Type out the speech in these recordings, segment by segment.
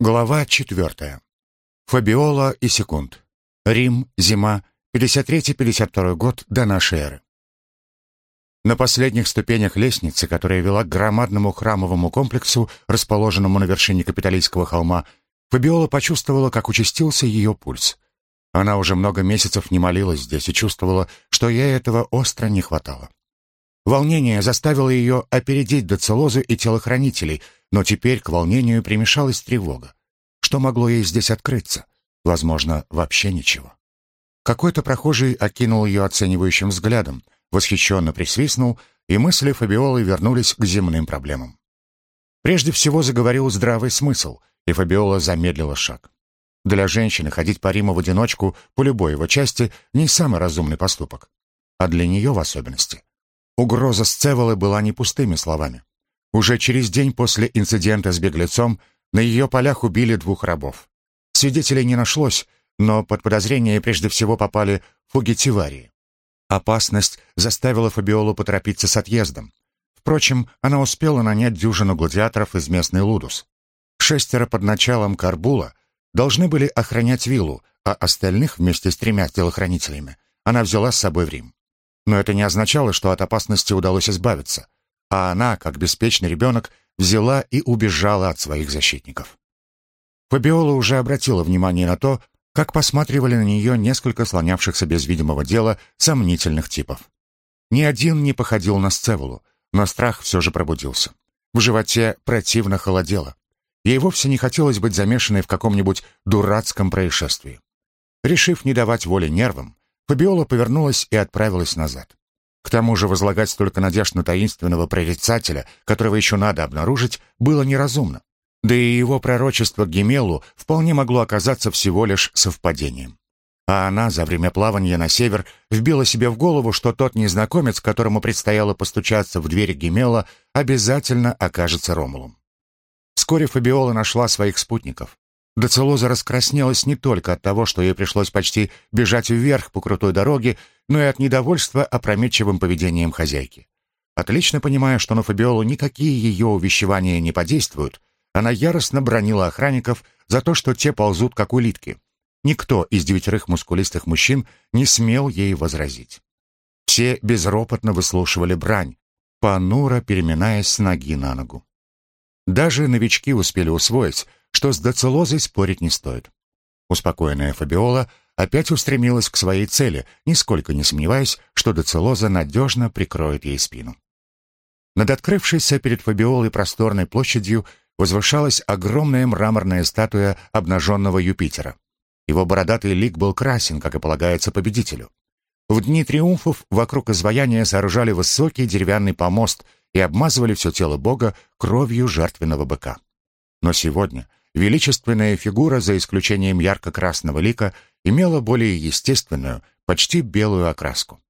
Глава четвертая. Фабиола и Секунд. Рим, зима, 53-52 год до нашей эры. На последних ступенях лестницы, которая вела к громадному храмовому комплексу, расположенному на вершине Капитолийского холма, Фабиола почувствовала, как участился ее пульс. Она уже много месяцев не молилась здесь и чувствовала, что ей этого остро не хватало. Волнение заставило ее опередить доцелозу и телохранителей, но теперь к волнению примешалась тревога. Что могло ей здесь открыться? Возможно, вообще ничего. Какой-то прохожий окинул ее оценивающим взглядом, восхищенно присвистнул, и мысли Фабиолы вернулись к земным проблемам. Прежде всего заговорил здравый смысл, и Фабиола замедлила шаг. Для женщины ходить по Риму в одиночку по любой его части не самый разумный поступок, а для нее в особенности. Угроза Сцеволы была не пустыми словами. Уже через день после инцидента с беглецом на ее полях убили двух рабов. Свидетелей не нашлось, но под подозрение прежде всего попали фугитиварии. Опасность заставила Фабиолу поторопиться с отъездом. Впрочем, она успела нанять дюжину гладиаторов из местной Лудус. Шестеро под началом Карбула должны были охранять виллу, а остальных вместе с тремя телохранителями она взяла с собой в Рим. Но это не означало, что от опасности удалось избавиться, а она, как беспечный ребенок, взяла и убежала от своих защитников. Фабиола уже обратила внимание на то, как посматривали на нее несколько слонявшихся без видимого дела сомнительных типов. Ни один не походил на Сцеволу, но страх все же пробудился. В животе противно холодело. Ей вовсе не хотелось быть замешанной в каком-нибудь дурацком происшествии. Решив не давать воли нервам, Фабиола повернулась и отправилась назад. К тому же возлагать столько надежд на таинственного прорицателя, которого еще надо обнаружить, было неразумно. Да и его пророчество к Гемелу вполне могло оказаться всего лишь совпадением. А она за время плавания на север вбила себе в голову, что тот незнакомец, которому предстояло постучаться в дверь Гемела, обязательно окажется Ромулом. Вскоре Фабиола нашла своих спутников. Доцелоза раскраснелась не только от того, что ей пришлось почти бежать вверх по крутой дороге, но и от недовольства опрометчивым поведением хозяйки. Отлично понимая, что на Фабиолу никакие ее увещевания не подействуют, она яростно бронила охранников за то, что те ползут как улитки. Никто из девятерых мускулистых мужчин не смел ей возразить. Все безропотно выслушивали брань, понуро переминаясь с ноги на ногу. Даже новички успели усвоить, что с доцелозой спорить не стоит. Успокоенная Фабиола опять устремилась к своей цели, нисколько не сомневаясь, что доцелоза надежно прикроет ей спину. Над открывшейся перед Фабиолой просторной площадью возвышалась огромная мраморная статуя обнаженного Юпитера. Его бородатый лик был красен, как и полагается победителю. В дни триумфов вокруг изваяния сооружали высокий деревянный помост и обмазывали все тело бога кровью жертвенного быка. Но сегодня величественная фигура, за исключением ярко-красного лика, имела более естественную, почти белую окраску.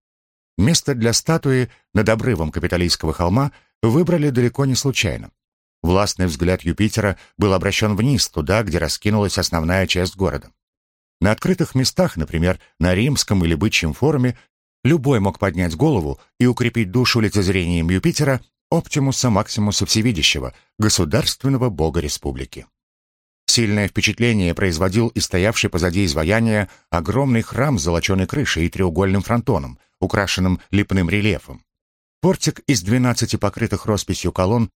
Место для статуи над обрывом Капитолийского холма выбрали далеко не случайно. Властный взгляд Юпитера был обращен вниз, туда, где раскинулась основная часть города. На открытых местах, например, на Римском или Бычьем форуме, любой мог поднять голову и укрепить душу лицезрением Юпитера, Оптимуса Максимуса Всевидящего, государственного бога республики. Сильное впечатление производил и стоявший позади изваяния огромный храм с золоченой крышей и треугольным фронтоном, украшенным лепным рельефом. Портик из двенадцати покрытых росписью колонн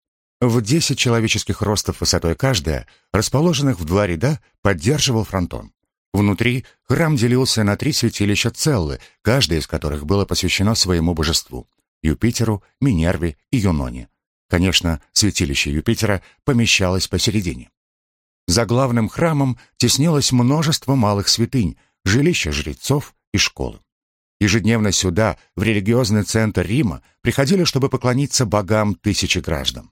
в десять человеческих ростов высотой каждая, расположенных в два ряда, поддерживал фронтон. Внутри храм делился на три святилища Целлы, каждое из которых было посвящено своему божеству — Юпитеру, Минерве и Юноне. Конечно, святилище Юпитера помещалось посередине. За главным храмом теснилось множество малых святынь, жилища жрецов и школы. Ежедневно сюда, в религиозный центр Рима, приходили, чтобы поклониться богам тысячи граждан.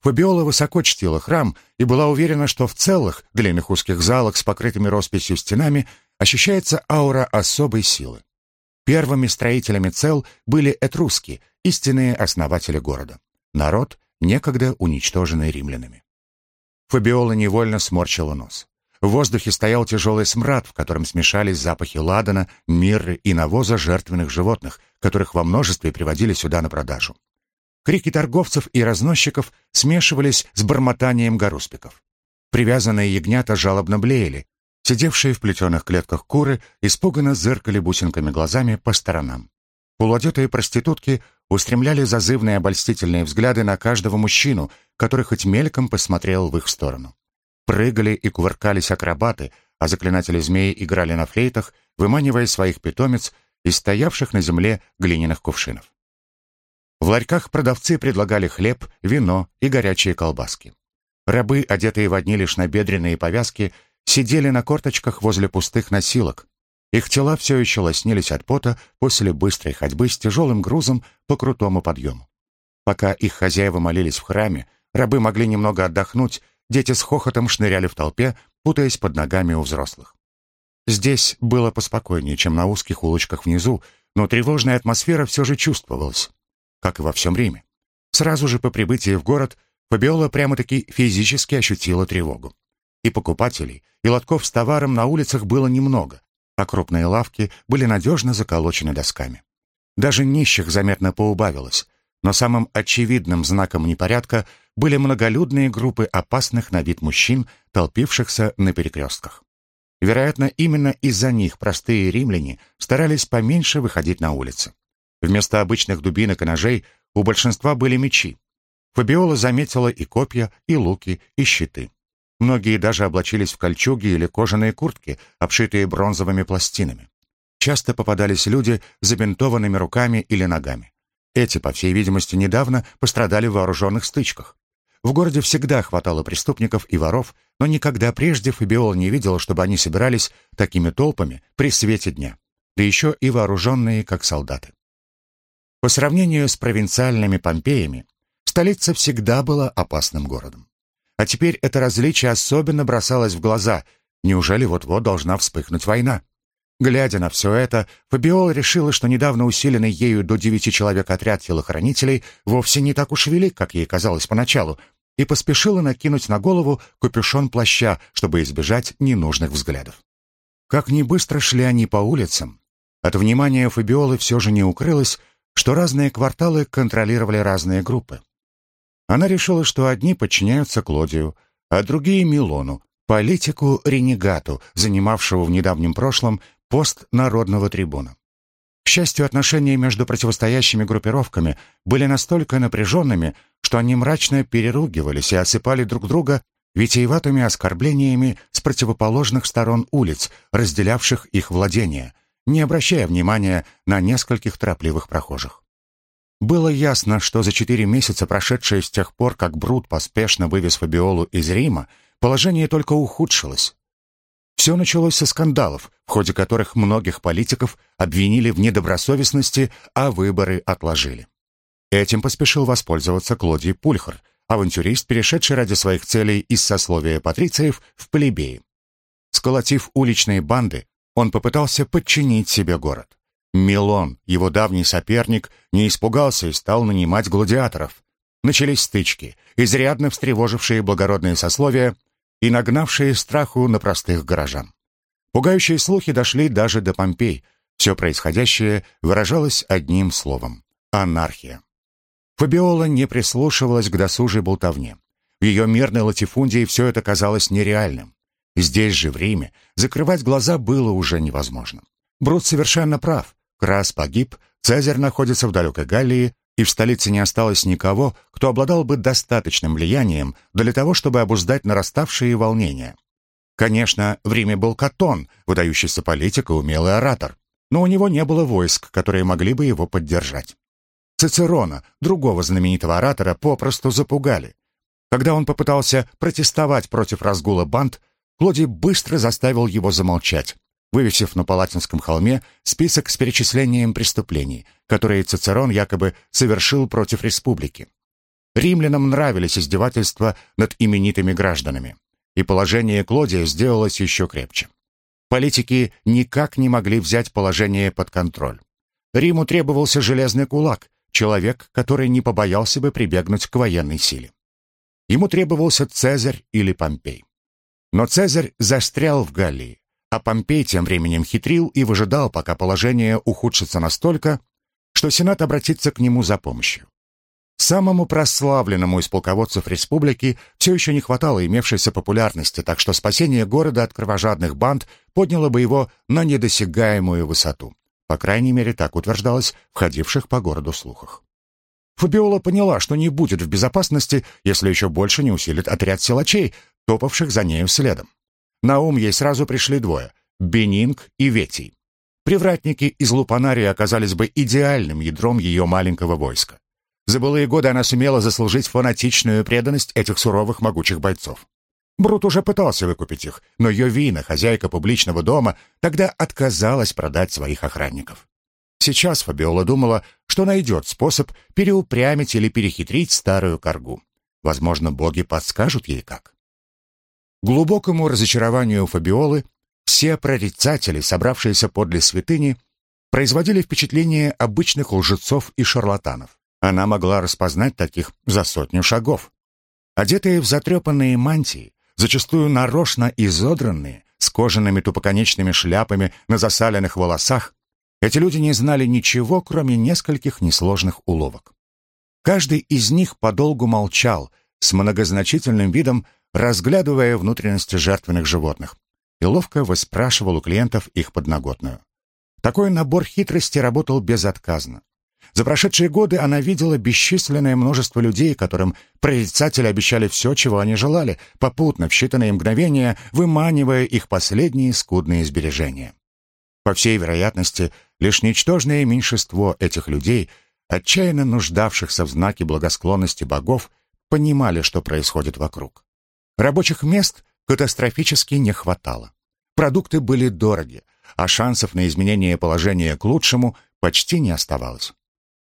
Фабиола высоко чтила храм и была уверена, что в целых, длинных узких залах с покрытыми росписью стенами ощущается аура особой силы. Первыми строителями цел были этруски, истинные основатели города. Народ, некогда уничтоженный римлянами. Фабиола невольно сморщила нос. В воздухе стоял тяжелый смрад, в котором смешались запахи ладана, мирры и навоза жертвенных животных, которых во множестве приводили сюда на продажу. Крики торговцев и разносчиков смешивались с бормотанием гаруспиков. Привязанные ягнята жалобно блеяли. Сидевшие в плетеных клетках куры испуганно зыркали бусинками глазами по сторонам. Полуодетые проститутки устремляли зазывные обольстительные взгляды на каждого мужчину, который хоть мельком посмотрел в их сторону. Прыгали и кувыркались акробаты, а заклинатели змеи играли на флейтах, выманивая своих питомец из стоявших на земле глиняных кувшинов. В ларьках продавцы предлагали хлеб, вино и горячие колбаски. Рабы, одетые в одни лишь набедренные повязки, сидели на корточках возле пустых носилок. Их тела все еще лоснились от пота после быстрой ходьбы с тяжелым грузом по крутому подъему. Пока их хозяева молились в храме, рабы могли немного отдохнуть, дети с хохотом шныряли в толпе, путаясь под ногами у взрослых. Здесь было поспокойнее, чем на узких улочках внизу, но тревожная атмосфера все же чувствовалась, как и во всем Риме. Сразу же по прибытии в город Фабиола прямо-таки физически ощутила тревогу. И покупателей, и лотков с товаром на улицах было немного, а крупные лавки были надежно заколочены досками. Даже нищих заметно поубавилось, но самым очевидным знаком непорядка были многолюдные группы опасных на вид мужчин, толпившихся на перекрестках. Вероятно, именно из-за них простые римляне старались поменьше выходить на улицы. Вместо обычных дубинок и ножей у большинства были мечи. Фабиола заметила и копья, и луки, и щиты. Многие даже облачились в кольчуги или кожаные куртки, обшитые бронзовыми пластинами. Часто попадались люди с забинтованными руками или ногами. Эти, по всей видимости, недавно пострадали в вооруженных стычках. В городе всегда хватало преступников и воров, но никогда прежде Фабиола не видела, чтобы они собирались такими толпами при свете дня, да еще и вооруженные, как солдаты. По сравнению с провинциальными Помпеями, столица всегда была опасным городом. А теперь это различие особенно бросалось в глаза. Неужели вот-вот должна вспыхнуть война? Глядя на все это, Фабиола решила, что недавно усиленный ею до девяти человек отряд телохранителей вовсе не так уж велик, как ей казалось поначалу, и поспешила накинуть на голову капюшон плаща, чтобы избежать ненужных взглядов. Как ни быстро шли они по улицам, от внимания Фабиолы все же не укрылось, что разные кварталы контролировали разные группы. Она решила, что одни подчиняются Клодию, а другие — Милону, политику-ренегату, занимавшего в недавнем прошлом пост народного трибуна. К счастью, отношения между противостоящими группировками были настолько напряженными, что они мрачно переругивались и осыпали друг друга витиеватыми оскорблениями с противоположных сторон улиц, разделявших их владения, не обращая внимания на нескольких торопливых прохожих. Было ясно, что за четыре месяца, прошедшие с тех пор, как Брут поспешно вывез Фабиолу из Рима, положение только ухудшилось. Все началось со скандалов, в ходе которых многих политиков обвинили в недобросовестности, а выборы отложили. Этим поспешил воспользоваться Клодий Пульхар, авантюрист, перешедший ради своих целей из сословия патрициев в плебеи. Сколотив уличные банды, он попытался подчинить себе город. Милон, его давний соперник, не испугался и стал нанимать гладиаторов. Начались стычки, изрядно встревожившие благородные сословия и нагнавшие страху на простых горожан. Пугающие слухи дошли даже до Помпей. Все происходящее выражалось одним словом — анархия. Фабиола не прислушивалась к досужей болтовне. В ее мирной латифундии все это казалось нереальным. Здесь же, в Риме, закрывать глаза было уже невозможно. Брут совершенно прав. Крас погиб, Цезарь находится в далекой Галлии, и в столице не осталось никого, кто обладал бы достаточным влиянием для того, чтобы обуздать нараставшие волнения. Конечно, в Риме был Катон, выдающийся политик и умелый оратор, но у него не было войск, которые могли бы его поддержать. Цицерона, другого знаменитого оратора, попросту запугали. Когда он попытался протестовать против разгула банд, Клодий быстро заставил его замолчать, вывесив на Палатинском холме список с перечислением преступлений, которые Цицерон якобы совершил против республики. Римлянам нравились издевательства над именитыми гражданами, и положение Клодия сделалось еще крепче. Политики никак не могли взять положение под контроль. Риму требовался железный кулак, человек, который не побоялся бы прибегнуть к военной силе. Ему требовался Цезарь или Помпей. Но Цезарь застрял в Галлии, а Помпей тем временем хитрил и выжидал, пока положение ухудшится настолько, что Сенат обратится к нему за помощью. Самому прославленному из полководцев республики все еще не хватало имевшейся популярности, так что спасение города от кровожадных банд подняло бы его на недосягаемую высоту. По крайней мере, так утверждалось в ходивших по городу слухах. Фабиола поняла, что не будет в безопасности, если еще больше не усилит отряд силачей, топавших за нею следом. На ум ей сразу пришли двое — Бенинг и Ветий. Привратники из Лупанарии оказались бы идеальным ядром ее маленького войска. За былые годы она сумела заслужить фанатичную преданность этих суровых могучих бойцов. Брут уже пытался выкупить их, но Йовина, хозяйка публичного дома, тогда отказалась продать своих охранников. Сейчас Фабиола думала, что найдет способ переупрямить или перехитрить старую коргу. Возможно, боги подскажут ей как. Глубокому разочарованию Фабиолы все прорицатели, собравшиеся подле святыни, производили впечатление обычных лжецов и шарлатанов. Она могла распознать таких за сотню шагов. Одетые в затрепанные мантии, зачастую нарочно изодранные, с кожаными тупоконечными шляпами на засаленных волосах, эти люди не знали ничего, кроме нескольких несложных уловок. Каждый из них подолгу молчал, с многозначительным видом разглядывая внутренности жертвенных животных, и ловко выспрашивал у клиентов их подноготную. Такой набор хитрости работал безотказно. За прошедшие годы она видела бесчисленное множество людей, которым прорицатели обещали все, чего они желали, попутно в считанные мгновения выманивая их последние скудные сбережения. По всей вероятности, лишь ничтожное меньшинство этих людей, отчаянно нуждавшихся в знаке благосклонности богов, понимали, что происходит вокруг. Рабочих мест катастрофически не хватало. Продукты были дороги, а шансов на изменение положения к лучшему почти не оставалось.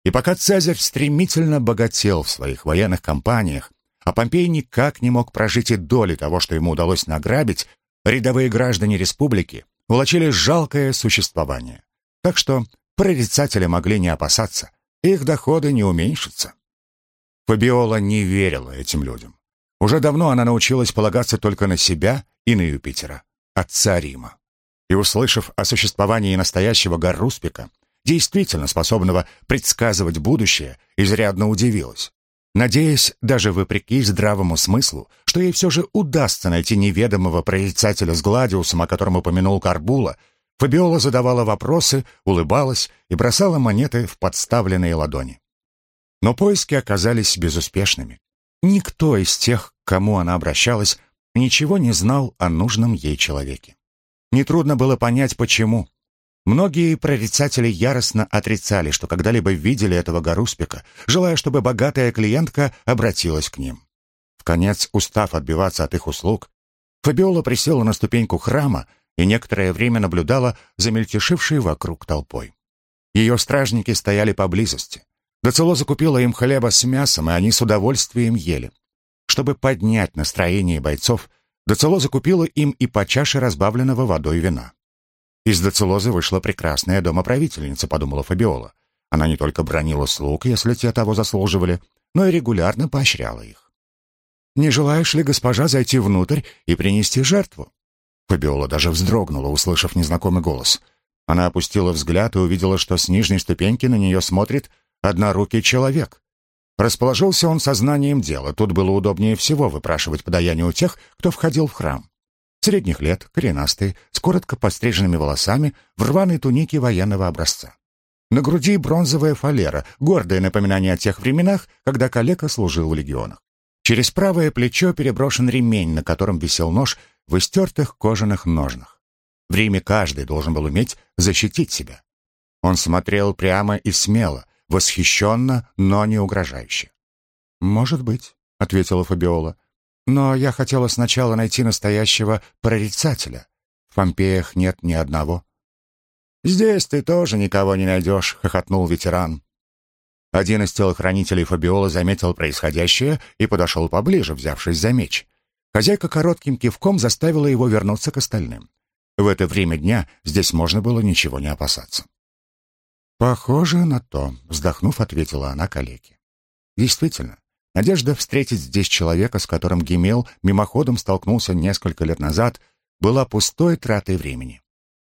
И пока Цезарь стремительно богател в своих военных кампаниях, а Помпей никак не мог прожить и доли того, что ему удалось награбить, рядовые граждане республики улочили жалкое существование. Так что прорицатели могли не опасаться, их доходы не уменьшатся. Фабиола не верила этим людям. Уже давно она научилась полагаться только на себя и на Юпитера, отца Рима. И, услышав о существовании настоящего Гарруспика, действительно способного предсказывать будущее, изрядно удивилась. Надеясь, даже вопреки здравому смыслу, что ей все же удастся найти неведомого прорицателя с Гладиусом, о котором упомянул Карбула, Фабиола задавала вопросы, улыбалась и бросала монеты в подставленные ладони. Но поиски оказались безуспешными. Никто из тех, к кому она обращалась, ничего не знал о нужном ей человеке. Нетрудно было понять, почему. Многие прорицатели яростно отрицали, что когда-либо видели этого Гаруспика, желая, чтобы богатая клиентка обратилась к ним. В конец, устав отбиваться от их услуг, Фабиола присела на ступеньку храма и некоторое время наблюдала за мельтешившей вокруг толпой. Ее стражники стояли поблизости. Доцело закупила им хлеба с мясом, и они с удовольствием ели. Чтобы поднять настроение бойцов, Доцело закупила им и по чаше разбавленного водой вина. Из доцелозы вышла прекрасная домоправительница, подумала Фабиола. Она не только бронила слуг, если те того заслуживали, но и регулярно поощряла их. «Не желаешь ли, госпожа, зайти внутрь и принести жертву?» Фабиола даже вздрогнула, услышав незнакомый голос. Она опустила взгляд и увидела, что с нижней ступеньки на нее смотрит однорукий человек. Расположился он сознанием дела, тут было удобнее всего выпрашивать подаяние у тех, кто входил в храм. Средних лет, коренастый, с коротко постриженными волосами, в рваной тунике военного образца. На груди бронзовая фалера, гордое напоминание о тех временах, когда калека служил в легионах. Через правое плечо переброшен ремень, на котором висел нож в истертых кожаных ножнах. В Риме каждый должен был уметь защитить себя. Он смотрел прямо и смело, восхищенно, но не угрожающе. «Может быть», — ответила Фабиола. Но я хотела сначала найти настоящего прорицателя. В Помпеях нет ни одного. «Здесь ты тоже никого не найдешь», — хохотнул ветеран. Один из телохранителей Фабиола заметил происходящее и подошел поближе, взявшись за меч. Хозяйка коротким кивком заставила его вернуться к остальным. В это время дня здесь можно было ничего не опасаться. «Похоже на то», — вздохнув, ответила она калеке. Действительно, Надежда встретить здесь человека, с которым Гемел мимоходом столкнулся несколько лет назад, была пустой тратой времени.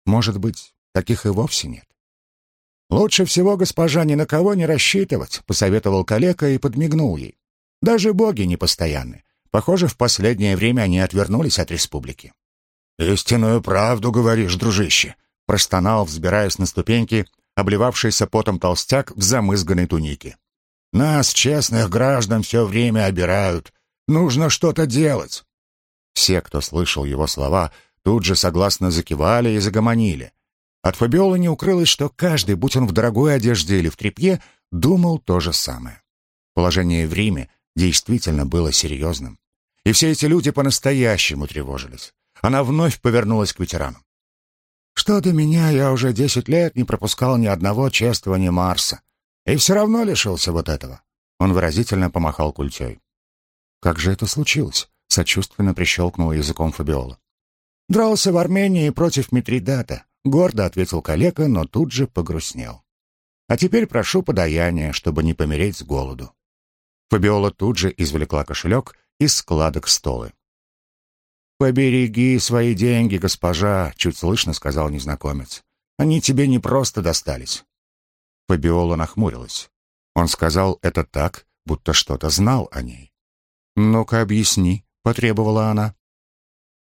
Может быть, таких и вовсе нет. «Лучше всего, госпожа, ни на кого не рассчитывать», — посоветовал калека и подмигнул ей. «Даже боги непостоянны. Похоже, в последнее время они отвернулись от республики». «Истинную правду говоришь, дружище», — простонал, взбираясь на ступеньки, обливавшийся потом толстяк в замызганной тунике. «Нас, честных граждан, все время обирают. Нужно что-то делать». Все, кто слышал его слова, тут же согласно закивали и загомонили. От Фабиолы не укрылось, что каждый, будь он в дорогой одежде или в тряпье, думал то же самое. Положение в Риме действительно было серьезным. И все эти люди по-настоящему тревожились. Она вновь повернулась к ветерану. «Что до меня, я уже десять лет не пропускал ни одного чествования Марса. И все равно лишился вот этого». Он выразительно помахал культей. «Как же это случилось?» — сочувственно прищелкнул языком Фабиола. «Дрался в Армении против Митридата. Гордо ответил калека, но тут же погрустнел. А теперь прошу подаяния, чтобы не помереть с голоду. Фабиола тут же извлекла кошелек из складок столы. «Побереги свои деньги, госпожа», — чуть слышно сказал незнакомец. «Они тебе не просто достались». Фабиола нахмурилась. Он сказал это так, будто что-то знал о ней. «Ну-ка, объясни», — потребовала она.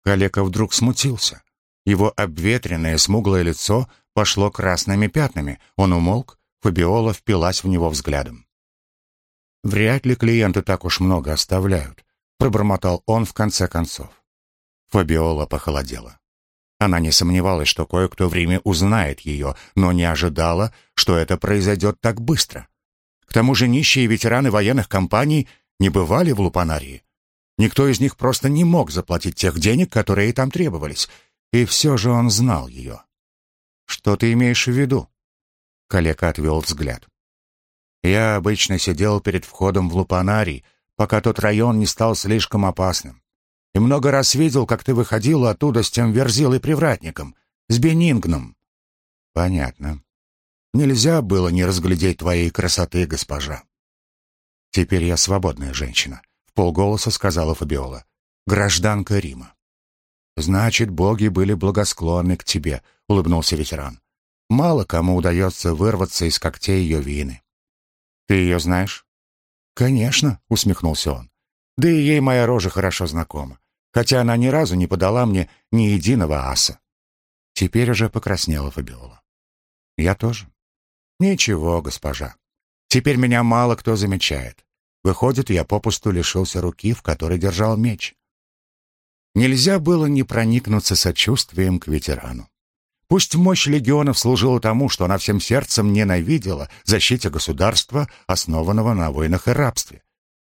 Калека вдруг смутился. Его обветренное смуглое лицо пошло красными пятнами. Он умолк, Фабиола впилась в него взглядом. «Вряд ли клиенты так уж много оставляют», — пробормотал он в конце концов. Фабиола похолодела. Она не сомневалась, что кое-кто в Риме узнает ее, но не ожидала, что это произойдет так быстро. К тому же нищие ветераны военных компаний не бывали в Лупанарии. Никто из них просто не мог заплатить тех денег, которые там требовались, и все же он знал ее. «Что ты имеешь в виду?» Калека отвел взгляд. «Я обычно сидел перед входом в Лупанарий, пока тот район не стал слишком опасным. И много раз видел, как ты выходил оттуда с тем верзилой-привратником, с Бенингном». «Понятно. Нельзя было не разглядеть твоей красоты, госпожа». «Теперь я свободная женщина», — в полголоса сказала Фабиола. «Гражданка Рима». «Значит, боги были благосклонны к тебе», — улыбнулся ветеран. «Мало кому удается вырваться из когтей ее вины». «Ты ее знаешь?» «Конечно», — усмехнулся он. «Да и ей моя рожа хорошо знакома, хотя она ни разу не подала мне ни единого аса». Теперь уже покраснела Фабиола. «Я тоже». «Ничего, госпожа. Теперь меня мало кто замечает. Выходит, я попусту лишился руки, в которой держал меч. Нельзя было не проникнуться сочувствием к ветерану. Пусть мощь легионов служила тому, что она всем сердцем ненавидела защите государства, основанного на войнах и рабстве.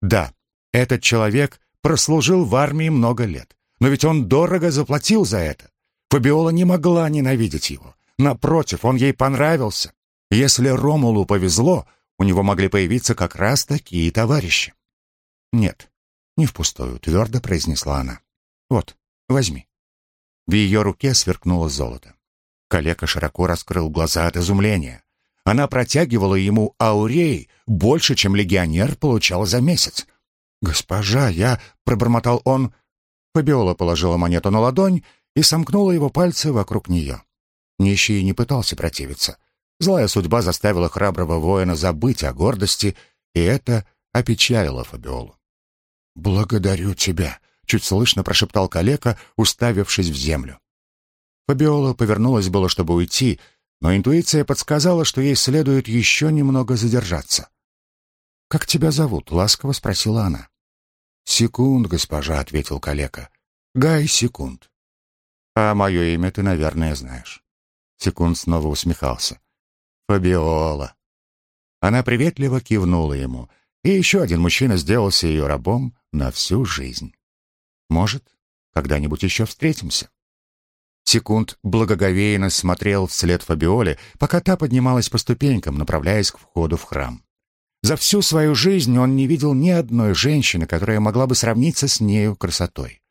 Да, этот человек прослужил в армии много лет, но ведь он дорого заплатил за это. Фабиола не могла ненавидеть его. Напротив, он ей понравился. Если Ромулу повезло, у него могли появиться как раз такие товарищи. «Нет, не впустую», — твердо произнесла она. Вот, возьми». В ее руке сверкнуло золото. Калека широко раскрыл глаза от изумления. Она протягивала ему аурей больше, чем легионер получал за месяц. «Госпожа, я...» — пробормотал он. Фабиола положила монету на ладонь и сомкнула его пальцы вокруг нее. Нищий не пытался противиться. Злая судьба заставила храброго воина забыть о гордости, и это опечалило Фабиолу. «Благодарю тебя», чуть слышно прошептал калека, уставившись в землю. Фабиола повернулась было, чтобы уйти, но интуиция подсказала, что ей следует еще немного задержаться. «Как тебя зовут?» — ласково спросила она. «Секунд, госпожа», — ответил калека. «Гай Секунд». «А мое имя ты, наверное, знаешь». Секунд снова усмехался. «Фабиола». Она приветливо кивнула ему, и еще один мужчина сделался ее рабом на всю жизнь. Может, когда-нибудь еще встретимся. Секунд благоговейно смотрел вслед Фабиоле, пока та поднималась по ступенькам, направляясь к входу в храм. За всю свою жизнь он не видел ни одной женщины, которая могла бы сравниться с нею красотой.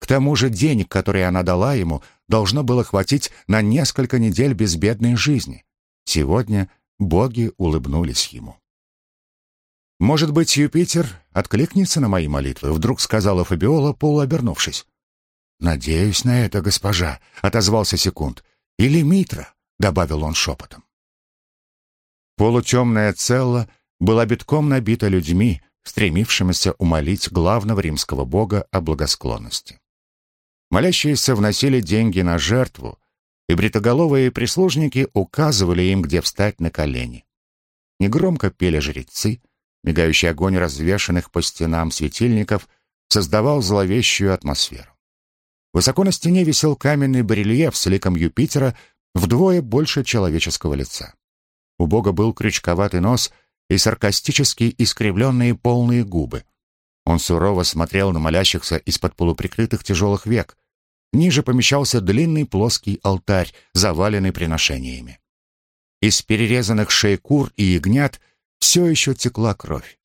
К тому же денег, которые она дала ему, должно было хватить на несколько недель безбедной жизни. Сегодня боги улыбнулись ему. «Может быть, Юпитер откликнется на мои молитвы?» — вдруг сказала Фабиола, полуобернувшись. «Надеюсь на это, госпожа», — отозвался Секунд. «Или Митра», — добавил он шепотом. Полутемная целла была битком набита людьми, стремившимися умолить главного римского бога о благосклонности. Молящиеся вносили деньги на жертву, и бритоголовые прислужники указывали им, где встать на колени. Негромко пели жрецы, мигающий огонь развешанных по стенам светильников создавал зловещую атмосферу. Высоко на стене висел каменный барельеф с ликом Юпитера вдвое больше человеческого лица. У бога был крючковатый нос и саркастически искривленные полные губы. Он сурово смотрел на молящихся из-под полуприкрытых тяжелых век. Ниже помещался длинный плоский алтарь, заваленный приношениями. Из перерезанных шей кур и ягнят все еще текла кровь.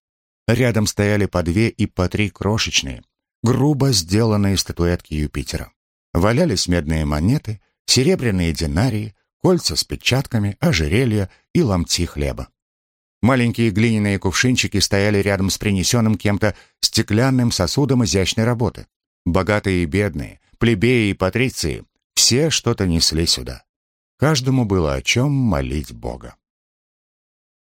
Рядом стояли по две и по три крошечные, грубо сделанные статуэтки Юпитера. Валялись медные монеты, серебряные динарии, кольца с печатками, ожерелья и ломти хлеба. Маленькие глиняные кувшинчики стояли рядом с принесенным кем-то стеклянным сосудом изящной работы. Богатые и бедные, плебеи и патриции, все что-то несли сюда. Каждому было о чем молить Бога.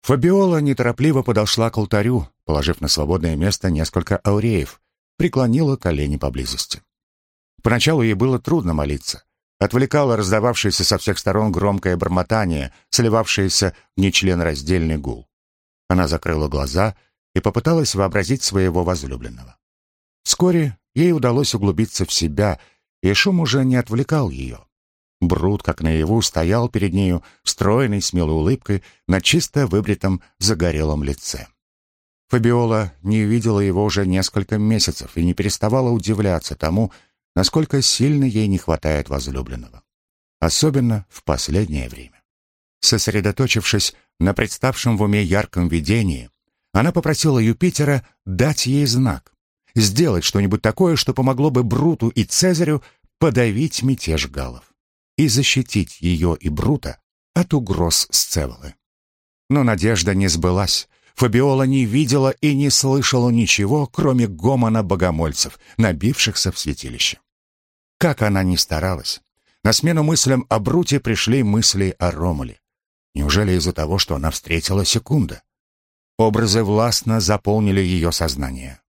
Фабиола неторопливо подошла к алтарю, положив на свободное место несколько ауреев, преклонила колени поблизости. Поначалу ей было трудно молиться. Отвлекало раздававшееся со всех сторон громкое бормотание, сливавшееся в нечленораздельный гул. Она закрыла глаза и попыталась вообразить своего возлюбленного. Вскоре ей удалось углубиться в себя, и шум уже не отвлекал ее. Брут, как наяву, стоял перед нею, стройной, смелой улыбкой, на чисто выбритом, загорелом лице. Фабиола не видела его уже несколько месяцев и не переставала удивляться тому, насколько сильно ей не хватает возлюбленного. Особенно в последнее время. Сосредоточившись на представшем в уме ярком видении, она попросила Юпитера дать ей знак, сделать что-нибудь такое, что помогло бы Бруту и Цезарю подавить мятеж галлов и защитить ее и Брута от угроз Сцеволы. Но надежда не сбылась. Фабиола не видела и не слышала ничего, кроме гомона богомольцев, набившихся в святилище. Как она ни старалась, на смену мыслям о Бруте пришли мысли о Ромуле. Неужели из-за того, что она встретила секунда? Образы властно заполнили ее сознание.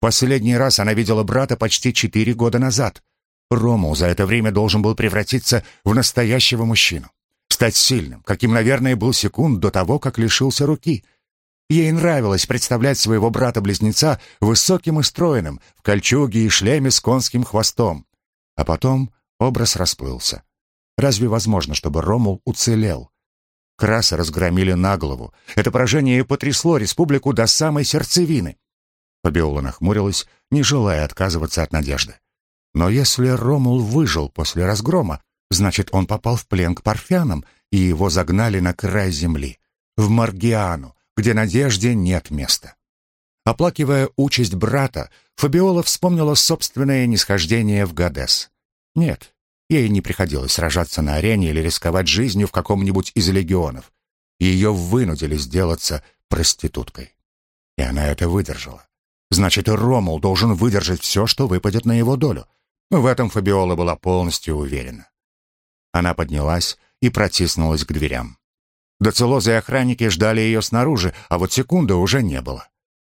Последний раз она видела брата почти четыре года назад. Рому за это время должен был превратиться в настоящего мужчину. Стать сильным, каким, наверное, был секунд до того, как лишился руки. Ей нравилось представлять своего брата-близнеца высоким и стройным, в кольчуге и шлеме с конским хвостом. А потом образ расплылся. Разве возможно, чтобы Ромул уцелел? Красы разгромили на голову. Это поражение потрясло республику до самой сердцевины. Фабиола нахмурилась, не желая отказываться от надежды. Но если Ромул выжил после разгрома, значит, он попал в плен к парфянам, и его загнали на край земли, в Маргиану, где надежде нет места. Оплакивая участь брата, Фабиола вспомнила собственное нисхождение в Гадес. Нет, ей не приходилось сражаться на арене или рисковать жизнью в каком-нибудь из легионов. Ее вынудили сделаться проституткой. И она это выдержала. Значит, и Ромул должен выдержать все, что выпадет на его долю. В этом Фабиола была полностью уверена. Она поднялась и протиснулась к дверям. Доцелозы и охранники ждали ее снаружи, а вот секунды уже не было.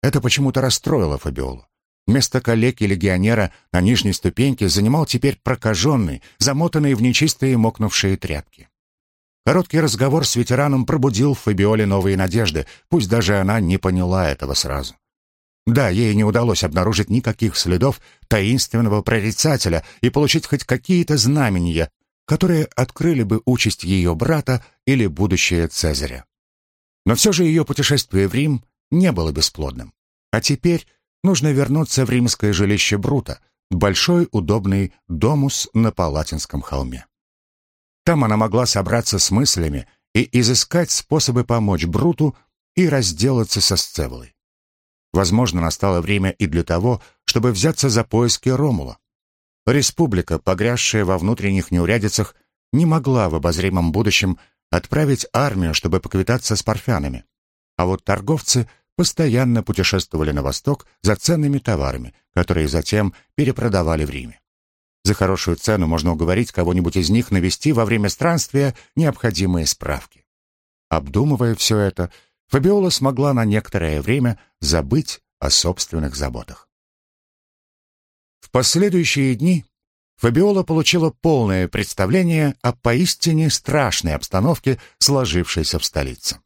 Это почему-то расстроило Фабиолу. Вместо коллеги-легионера на нижней ступеньке занимал теперь прокаженный, замотанный в нечистые мокнувшие тряпки. Короткий разговор с ветераном пробудил в Фабиоле новые надежды, пусть даже она не поняла этого сразу. Да, ей не удалось обнаружить никаких следов таинственного прорицателя и получить хоть какие-то знамения, которые открыли бы участь ее брата или будущее Цезаря. Но все же ее путешествие в Рим не было бесплодным. А теперь нужно вернуться в римское жилище Брута, большой удобный домус на Палатинском холме. Там она могла собраться с мыслями и изыскать способы помочь Бруту и разделаться со Сцеволой. Возможно, настало время и для того, чтобы взяться за поиски Ромула. Республика, погрязшая во внутренних неурядицах, не могла в обозримом будущем отправить армию, чтобы поквитаться с парфянами. А вот торговцы постоянно путешествовали на восток за ценными товарами, которые затем перепродавали в Риме. За хорошую цену можно уговорить кого-нибудь из них навести во время странствия необходимые справки. Обдумывая все это, Фабиола смогла на некоторое время забыть о собственных заботах. В последующие дни Фабиола получила полное представление о поистине страшной обстановке, сложившейся в столице.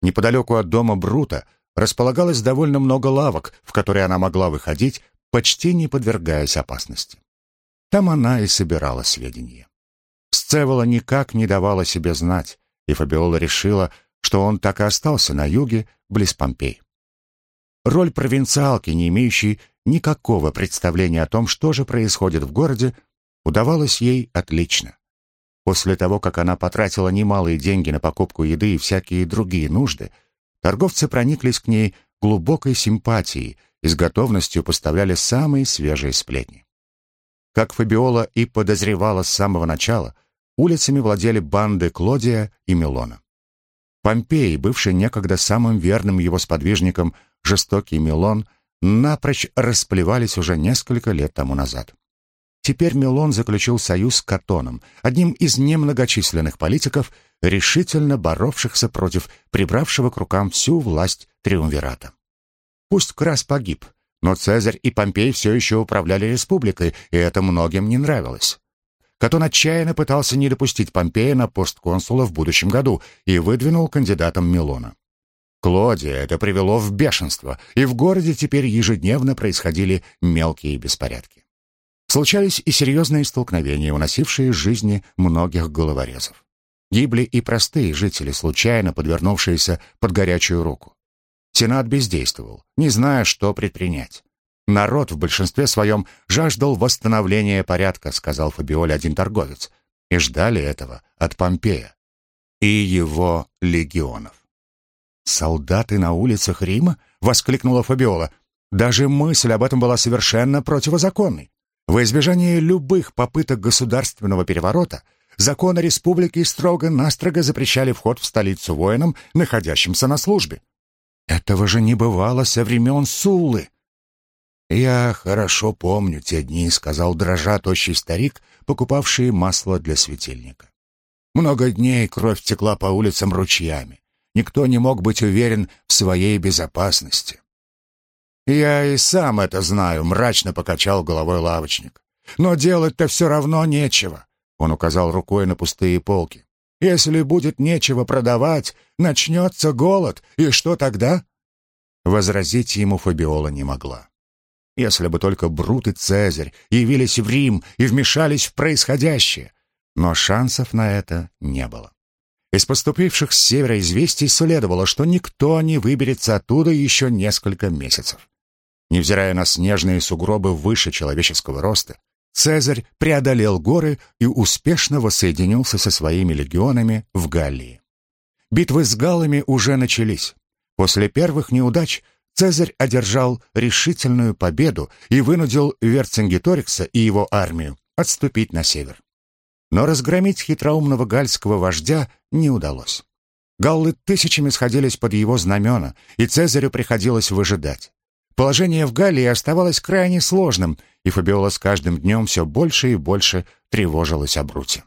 Неподалеку от дома Брута располагалось довольно много лавок, в которые она могла выходить, почти не подвергаясь опасности. Там она и собирала сведения. Сцевола никак не давала себе знать, и Фабиола решила, что он так и остался на юге, близ Помпей. Роль провинциалки, не имеющей никакого представления о том, что же происходит в городе, удавалась ей отлично. После того, как она потратила немалые деньги на покупку еды и всякие другие нужды, торговцы прониклись к ней глубокой симпатией и с готовностью поставляли самые свежие сплетни. Как Фабиола и подозревала с самого начала, улицами владели банды Клодия и Милона. Помпей, бывший некогда самым верным его сподвижником, жестокий Милон, напрочь расплевались уже несколько лет тому назад. Теперь Милон заключил союз с Катоном, одним из немногочисленных политиков, решительно боровшихся против прибравшего к рукам всю власть триумвирата. Пусть Крас погиб, но Цезарь и Помпей все еще управляли республикой, и это многим не нравилось. Катон отчаянно пытался не допустить Помпея на пост консула в будущем году и выдвинул кандидатом Милона. Клодия это привело в бешенство, и в городе теперь ежедневно происходили мелкие беспорядки. Случались и серьезные столкновения, уносившие жизни многих головорезов. Гибли и простые жители, случайно подвернувшиеся под горячую руку. Сенат бездействовал, не зная, что предпринять. «Народ в большинстве своем жаждал восстановления порядка», сказал Фабиоле один торговец, и ждали этого от Помпея и его легионов. «Солдаты на улицах Рима?» — воскликнула Фабиола. «Даже мысль об этом была совершенно противозаконной. Во избежание любых попыток государственного переворота законы республики строго-настрого запрещали вход в столицу воинам, находящимся на службе. Этого же не бывало со времен Суллы. «Я хорошо помню те дни», — сказал дрожа тощий старик, покупавший масло для светильника. «Много дней кровь текла по улицам ручьями. Никто не мог быть уверен в своей безопасности». «Я и сам это знаю», — мрачно покачал головой лавочник. «Но делать-то все равно нечего», — он указал рукой на пустые полки. Если будет нечего продавать, начнется голод, и что тогда?» Возразить ему Фабиола не могла. Если бы только Брут и Цезарь явились в Рим и вмешались в происходящее. Но шансов на это не было. Из поступивших с севера известий следовало, что никто не выберется оттуда еще несколько месяцев. Невзирая на снежные сугробы выше человеческого роста, Цезарь преодолел горы и успешно воссоединился со своими легионами в Галлии. Битвы с галлами уже начались. После первых неудач Цезарь одержал решительную победу и вынудил Верцингеторикса и его армию отступить на север. Но разгромить хитроумного гальского вождя не удалось. Галлы тысячами сходились под его знамена, и Цезарю приходилось выжидать. Положение в Галлии оставалось крайне сложным, и Фабиола с каждым днем все больше и больше тревожилась о Бруте.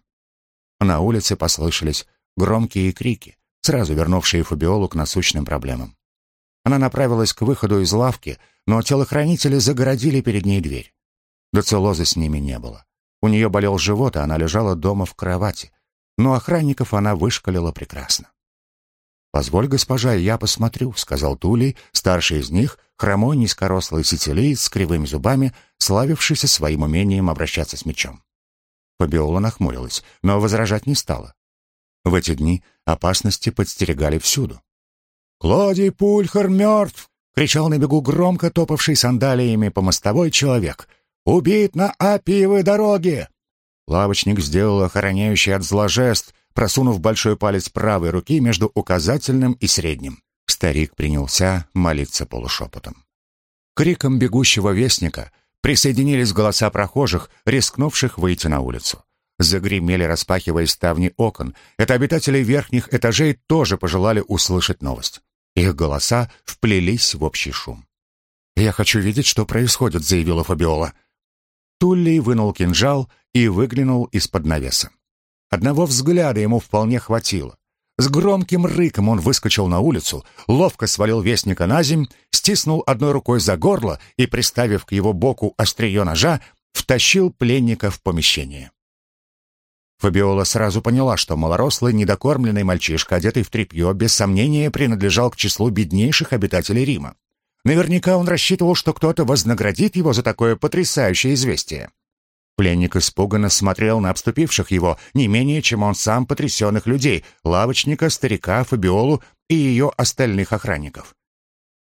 На улице послышались громкие крики, сразу вернувшие Фабиолу к насущным проблемам. Она направилась к выходу из лавки, но телохранители загородили перед ней дверь. Доцелозы с ними не было. У нее болел живот, и она лежала дома в кровати, но охранников она вышкалила прекрасно. «Позволь, госпожа, я посмотрю», — сказал Тулей, старший из них, хромой низкорослый сицилиец с кривыми зубами, славившийся своим умением обращаться с мечом. Фабиола нахмурилась, но возражать не стала. В эти дни опасности подстерегали всюду. «Клодий Пульхар мертв!» — кричал на бегу громко топавший сандалиями по мостовой человек. «Убит на Апиевой дороге!» Лавочник сделал охраняющий от зла жест, просунув большой палец правой руки между указательным и средним. Старик принялся молиться полушепотом. Криком бегущего вестника присоединились голоса прохожих, рискнувших выйти на улицу. Загремели, распахивая ставни окон. Это обитатели верхних этажей тоже пожелали услышать новость. Их голоса вплелись в общий шум. «Я хочу видеть, что происходит», — заявила Фабиола. Тулли вынул кинжал и выглянул из-под навеса. Одного взгляда ему вполне хватило. С громким рыком он выскочил на улицу, ловко свалил вестника на земь, стиснул одной рукой за горло и, приставив к его боку острие ножа, втащил пленника в помещение. Фабиола сразу поняла, что малорослый, недокормленный мальчишка, одетый в тряпье, без сомнения принадлежал к числу беднейших обитателей Рима. Наверняка он рассчитывал, что кто-то вознаградит его за такое потрясающее известие. Пленник испуганно смотрел на обступивших его не менее, чем он сам потрясенных людей, лавочника, старика, Фабиолу и ее остальных охранников.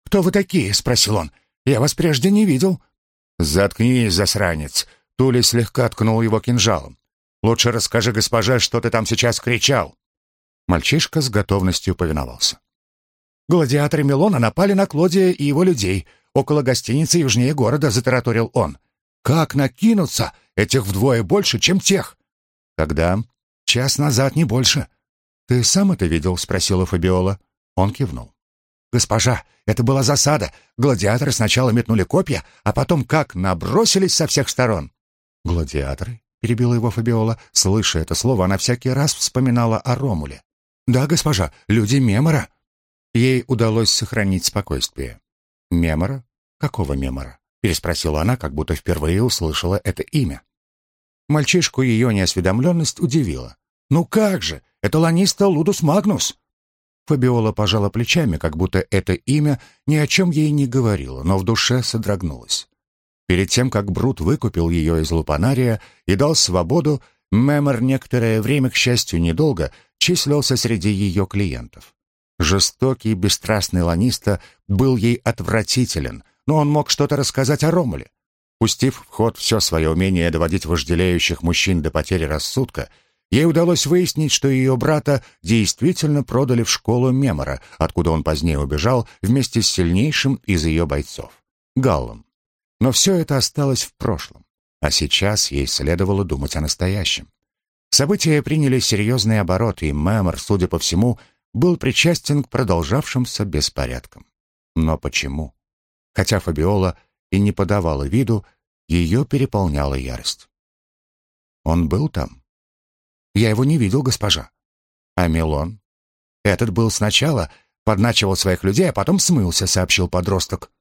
«Кто вы такие?» — спросил он. «Я вас прежде не видел». «Заткнись, засранец!» Тули слегка ткнул его кинжалом. «Лучше расскажи госпоже, что ты там сейчас кричал». Мальчишка с готовностью повиновался. «Гладиаторы Милона напали на Клодия и его людей. Около гостиницы южнее города», — затараторил он. «Как накинуться? Этих вдвое больше, чем тех». «Когда?» «Час назад, не больше». «Ты сам это видел?» — спросила Фабиола. Он кивнул. «Госпожа, это была засада. Гладиаторы сначала метнули копья, а потом как набросились со всех сторон». «Гладиаторы?» — перебила его Фабиола. Слыша это слово, она всякий раз вспоминала о Ромуле. «Да, госпожа, люди Мемора». Ей удалось сохранить спокойствие. «Мемора? Какого Мемора?» — переспросила она, как будто впервые услышала это имя. Мальчишку ее неосведомленность удивила. «Ну как же! Это Ланиста Лудус Магнус!» Фабиола пожала плечами, как будто это имя ни о чем ей не говорило, но в душе содрогнулась. Перед тем, как Брут выкупил ее из лупанария и дал свободу, Мемор некоторое время, к счастью, недолго, числился среди ее клиентов. Жестокий, бесстрастный Ланиста был ей отвратителен, но он мог что-то рассказать о Ромуле. Пустив в ход все свое умение доводить вожделеющих мужчин до потери рассудка, Ей удалось выяснить, что ее брата действительно продали в школу Мемора, откуда он позднее убежал вместе с сильнейшим из ее бойцов — Галлом. Но все это осталось в прошлом, а сейчас ей следовало думать о настоящем. События приняли серьезный оборот, и Мемор, судя по всему, был причастен к продолжавшимся беспорядкам. Но почему? Хотя Фабиола и не подавала виду, ее переполняла ярость. Он был там? Я его не видел, госпожа. А Милон? Этот был сначала, подначивал своих людей, а потом смылся, сообщил подросток.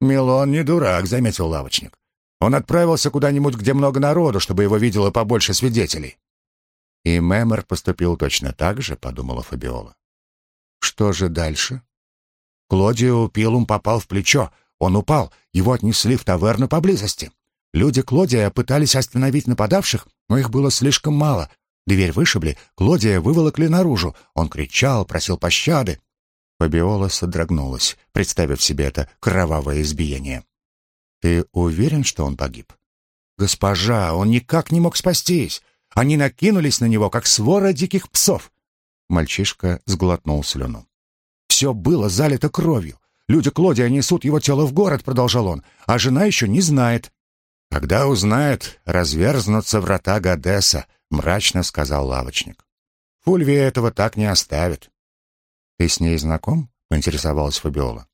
Милон не дурак, заметил лавочник. Он отправился куда-нибудь, где много народу, чтобы его видело побольше свидетелей. И Мемор поступил точно так же, подумала Фабиола. Что же дальше? Клодио Пилум попал в плечо. Он упал, его отнесли в таверну поблизости. Люди Клодия пытались остановить нападавших, но их было слишком мало, Дверь вышибли, Клодия выволокли наружу. Он кричал, просил пощады. Фабиола содрогнулась, представив себе это кровавое избиение. «Ты уверен, что он погиб?» «Госпожа, он никак не мог спастись. Они накинулись на него, как свора диких псов». Мальчишка сглотнул слюну. «Все было залито кровью. Люди Клодия несут его тело в город», — продолжал он, «а жена еще не знает». «Когда узнает, разверзнутся врата Гадеса», мрачно сказал лавочник. Фульвия этого так не оставит. Ты с ней знаком? поинтересовалась Фабиола.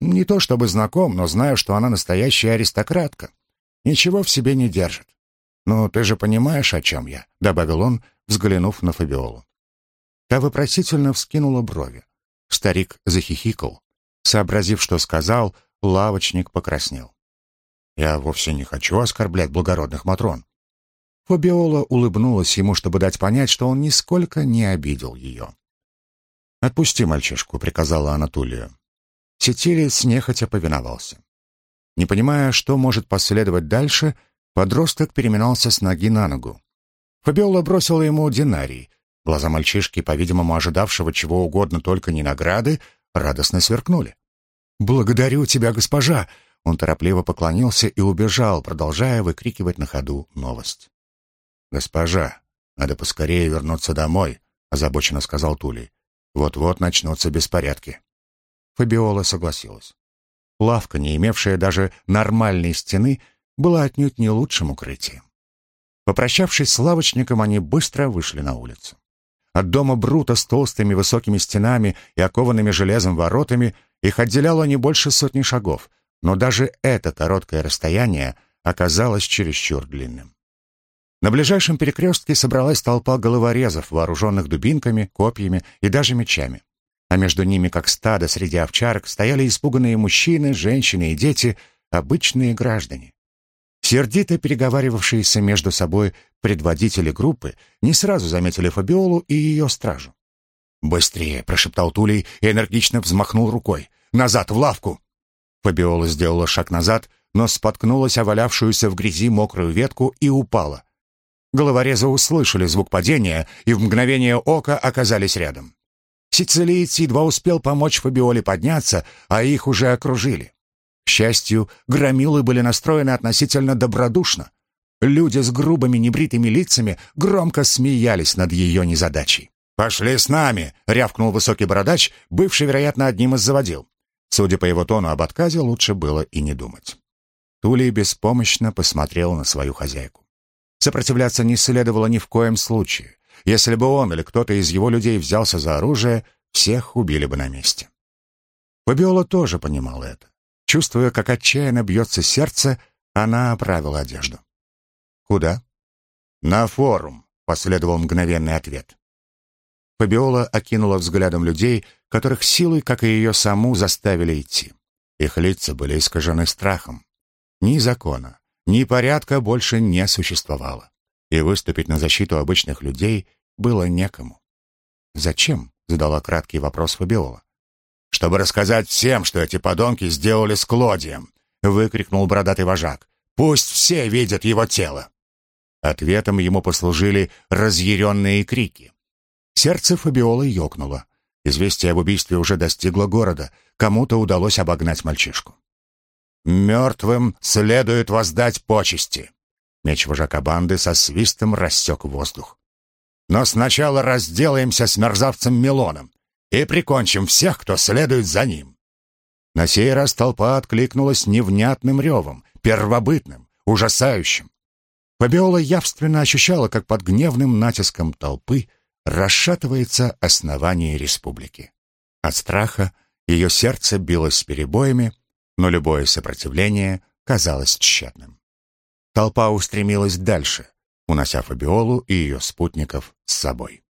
Не то чтобы знаком, но знаю, что она настоящая аристократка. Ничего в себе не держит. «Ну, ты же понимаешь, о чем я», — добавил он, взглянув на Фабиолу. Та вопросительно вскинула брови. Старик захихикал. Сообразив, что сказал, лавочник покраснел. «Я вовсе не хочу оскорблять благородных Матрон. Фабиола улыбнулась ему, чтобы дать понять, что он нисколько не обидел ее. «Отпусти мальчишку», — приказала Анатолия. Сетилец нехотя повиновался. Не понимая, что может последовать дальше, подросток переминался с ноги на ногу. Фабиола бросила ему динарий. Глаза мальчишки, по-видимому, ожидавшего чего угодно, только не награды, радостно сверкнули. «Благодарю тебя, госпожа!» Он торопливо поклонился и убежал, продолжая выкрикивать на ходу новость. «Госпожа, надо поскорее вернуться домой», — озабоченно сказал Тули. «Вот-вот начнутся беспорядки». Фабиола согласилась. Лавка, не имевшая даже нормальной стены, была отнюдь не лучшим укрытием. Попрощавшись с лавочником, они быстро вышли на улицу. От дома Брута с толстыми высокими стенами и окованными железом воротами их отделяло не больше сотни шагов, но даже это короткое расстояние оказалось чересчур длинным. На ближайшем перекрестке собралась толпа головорезов, вооруженных дубинками, копьями и даже мечами. А между ними, как стадо среди овчарок, стояли испуганные мужчины, женщины и дети, обычные граждане. Сердито переговаривавшиеся между собой предводители группы не сразу заметили Фабиолу и ее стражу. «Быстрее!» — прошептал Тулей и энергично взмахнул рукой. «Назад, в лавку!» Фабиола сделала шаг назад, но споткнулась о валявшуюся в грязи мокрую ветку и упала. Головорезы услышали звук падения и в мгновение ока оказались рядом. Сицилиец едва успел помочь Фабиоле подняться, а их уже окружили. К счастью, громилы были настроены относительно добродушно. Люди с грубыми небритыми лицами громко смеялись над ее незадачей. «Пошли с нами!» — рявкнул высокий бородач, бывший, вероятно, одним из заводил. Судя по его тону об отказе, лучше было и не думать. Тулей беспомощно посмотрел на свою хозяйку. Сопротивляться не следовало ни в коем случае. Если бы он или кто-то из его людей взялся за оружие, всех убили бы на месте. Фабиола тоже понимала это. Чувствуя, как отчаянно бьется сердце, она оправила одежду. «Куда?» «На форум», — последовал мгновенный ответ. Фабиола окинула взглядом людей, которых силой, как и ее саму, заставили идти. Их лица были искажены страхом. Ни закона, ни порядка больше не существовало. И выступить на защиту обычных людей было некому. «Зачем?» — задала краткий вопрос Фабиола. «Чтобы рассказать всем, что эти подонки сделали с Клодием!» — выкрикнул бородатый вожак. «Пусть все видят его тело!» Ответом ему послужили разъяренные крики. Сердце Фабиолы ёкнуло. Известие об убийстве уже достигло города. Кому-то удалось обогнать мальчишку. «Мертвым следует воздать почести!» Меч вожака банды со свистом рассек воздух. «Но сначала разделаемся с мерзавцем Милоном и прикончим всех, кто следует за ним!» На сей раз толпа откликнулась невнятным ревом, первобытным, ужасающим. Фабиола явственно ощущала, как под гневным натиском толпы расшатывается основание республики. От страха ее сердце билось перебоями, но любое сопротивление казалось тщетным. Толпа устремилась дальше, унося Фабиолу и ее спутников с собой.